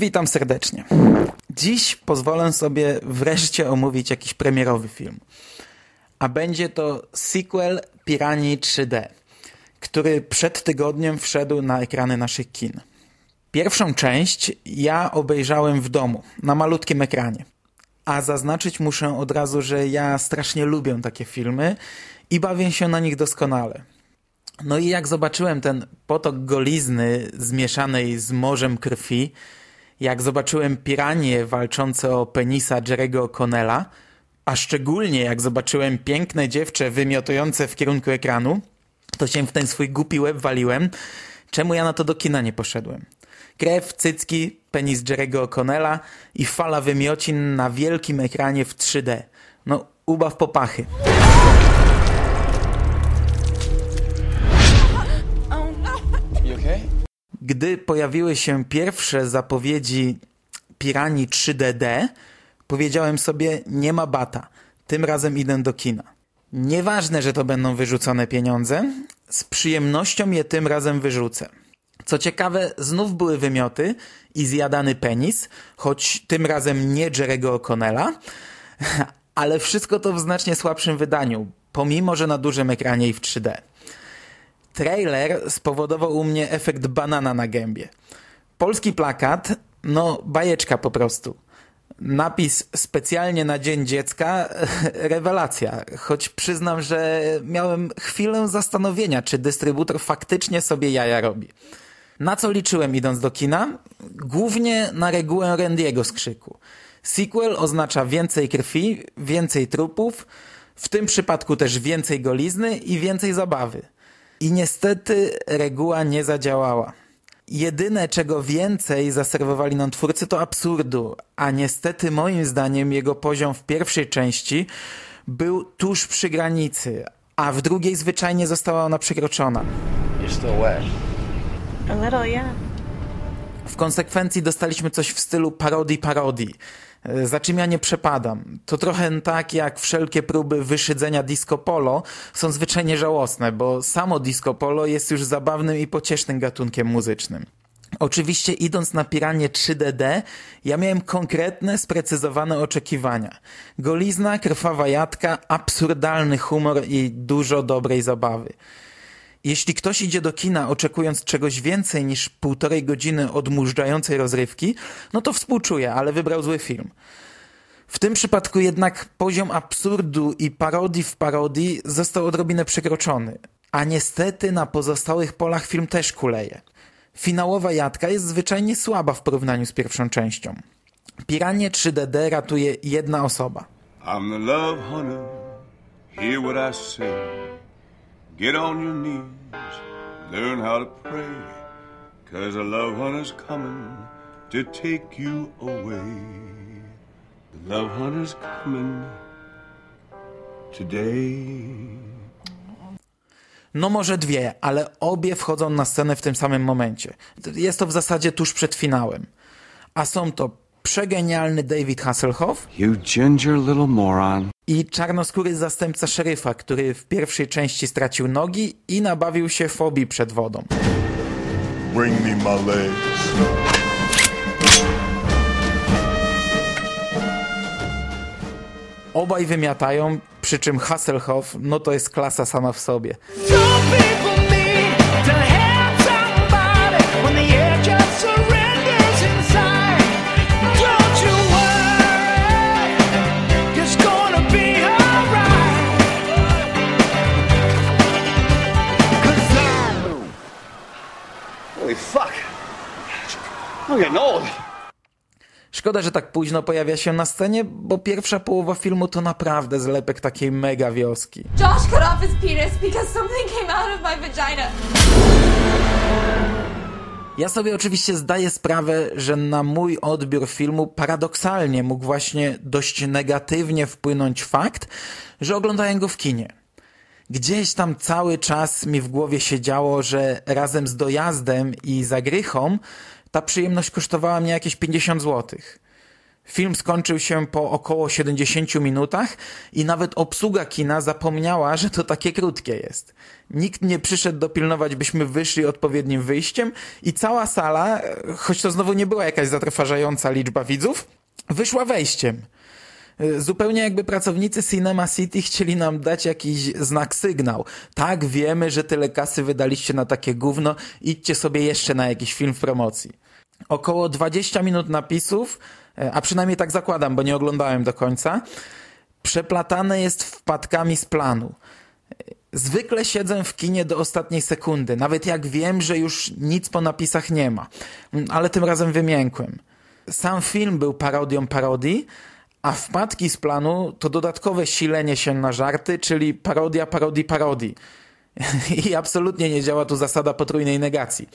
Witam serdecznie. Dziś pozwolę sobie wreszcie omówić jakiś premierowy film. A będzie to sequel Piranii 3D, który przed tygodniem wszedł na ekrany naszych kin. Pierwszą część ja obejrzałem w domu, na malutkim ekranie. A zaznaczyć muszę od razu, że ja strasznie lubię takie filmy i bawię się na nich doskonale. No i jak zobaczyłem ten potok golizny zmieszanej z morzem krwi, jak zobaczyłem piranie walczące o penisa Jerego O'Connella, a szczególnie jak zobaczyłem piękne dziewczę wymiotujące w kierunku ekranu, to się w ten swój głupi łeb waliłem, czemu ja na to do kina nie poszedłem. Krew, cycki, penis Jerego O'Connella i fala wymiocin na wielkim ekranie w 3D. No, ubaw popachy. Gdy pojawiły się pierwsze zapowiedzi Piranii 3DD, powiedziałem sobie, nie ma bata, tym razem idę do kina. Nieważne, że to będą wyrzucone pieniądze, z przyjemnością je tym razem wyrzucę. Co ciekawe, znów były wymioty i zjadany penis, choć tym razem nie Jerego O'Connella, ale wszystko to w znacznie słabszym wydaniu, pomimo, że na dużym ekranie i w 3D. Trailer spowodował u mnie efekt banana na gębie. Polski plakat, no bajeczka po prostu. Napis specjalnie na Dzień Dziecka, rewelacja. Choć przyznam, że miałem chwilę zastanowienia, czy dystrybutor faktycznie sobie jaja robi. Na co liczyłem idąc do kina? Głównie na regułę Randiego z krzyku. Sequel oznacza więcej krwi, więcej trupów, w tym przypadku też więcej golizny i więcej zabawy. I niestety reguła nie zadziałała. Jedyne, czego więcej zaserwowali nam twórcy, to absurdu, a niestety moim zdaniem jego poziom w pierwszej części był tuż przy granicy, a w drugiej zwyczajnie została ona przekroczona. W konsekwencji dostaliśmy coś w stylu parodii parodii. E, Za czym ja nie przepadam. To trochę tak jak wszelkie próby wyszydzenia disco polo są zwyczajnie żałosne, bo samo disco polo jest już zabawnym i pociesznym gatunkiem muzycznym. Oczywiście idąc na piranie 3DD, ja miałem konkretne, sprecyzowane oczekiwania. Golizna, krwawa jadka, absurdalny humor i dużo dobrej zabawy. Jeśli ktoś idzie do kina oczekując czegoś więcej niż półtorej godziny odmurzającej rozrywki, no to współczuję, ale wybrał zły film. W tym przypadku jednak poziom absurdu i parodii w parodii został odrobinę przekroczony. A niestety na pozostałych polach film też kuleje. Finałowa jadka jest zwyczajnie słaba w porównaniu z pierwszą częścią. Piranie 3DD ratuje jedna osoba. I'm the love hunter. Hear what I say. Get on your knees. Learn how to pray. Cause a love hunter's coming to take you away. The love hunter's coming today. No może dwie, ale obie wchodzą na scenę w tym samym momencie. Jest to w zasadzie tuż przed finałem. A są to przegenialny David Hasselhoff You ginger little moron. I czarnoskóry zastępca szeryfa, który w pierwszej części stracił nogi i nabawił się fobii przed wodą. Bring me my legs. Obaj wymiatają, przy czym Hasselhoff, no to jest klasa sama w sobie. Holy fuck. I'm getting old. Szkoda, że tak późno pojawia się na scenie, bo pierwsza połowa filmu to naprawdę zlepek takiej mega wioski. Josh cut off his penis because something came out of my vagina. Ja sobie oczywiście zdaję sprawę, że na mój odbiór filmu paradoksalnie mógł właśnie dość negatywnie wpłynąć fakt, że oglądałem go w kinie. Gdzieś tam cały czas mi w głowie siedziało, że razem z dojazdem i zagrychą ta przyjemność kosztowała mnie jakieś 50 zł. Film skończył się po około 70 minutach i nawet obsługa kina zapomniała, że to takie krótkie jest. Nikt nie przyszedł dopilnować, byśmy wyszli odpowiednim wyjściem i cała sala, choć to znowu nie była jakaś zatrważająca liczba widzów, wyszła wejściem. E, Zupełnie jakby pracownicy Cinema City chcieli nam dać jakiś znak, sygnał. Tak, wiemy, że tyle kasy wydaliście na takie gówno, idźcie sobie jeszcze na jakiś film w promocji. Około 20 minut napisów, e, a przynajmniej tak zakładam, bo nie oglądałem do końca, przeplatane jest wpadkami z planu. Zwykle siedzę w kinie do ostatniej sekundy, nawet jak wiem, że już nic po napisach nie ma. Mm, Ale tym razem wymiękłem. Sam film był parodią parodii, a wpadki z planu to dodatkowe silenie się na żarty, czyli parodia parodii parodii. I absolutnie nie działa tu zasada potrójnej negacji.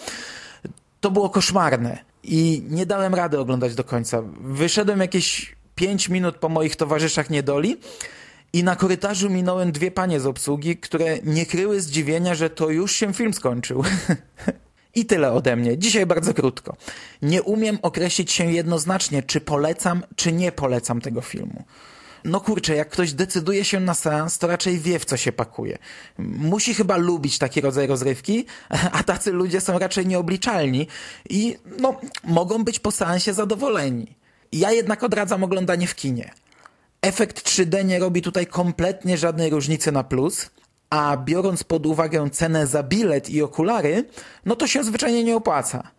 To było koszmarne i nie dałem rady oglądać do końca. Wyszedłem jakieś 5 minut po moich towarzyszach niedoli i na korytarzu minąłem dwie panie z obsługi, które nie kryły zdziwienia, że to już się film skończył. I tyle ode mnie. Dzisiaj bardzo krótko. Nie umiem określić się jednoznacznie, czy polecam, czy nie polecam tego filmu. No kurczę, jak ktoś decyduje się na seans, to raczej wie, w co się pakuje. Musi chyba lubić taki rodzaj rozrywki, a tacy ludzie są raczej nieobliczalni i no, mogą być po seansie zadowoleni. Ja jednak odradzam oglądanie w kinie. Efekt 3D nie robi tutaj kompletnie żadnej różnicy na plus, a biorąc pod uwagę cenę za bilet i okulary, no to się zwyczajnie nie opłaca.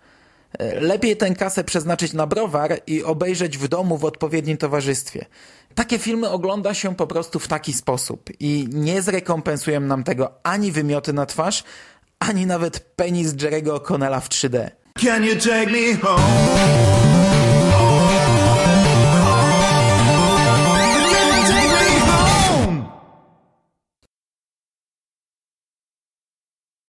E, Lepiej tę kasę przeznaczyć na browar i obejrzeć w domu w odpowiednim towarzystwie. Takie filmy ogląda się po prostu w taki sposób i nie zrekompensują nam tego ani wymioty na twarz, ani nawet penis Jerego O'Connella w 3D. Can you take me home?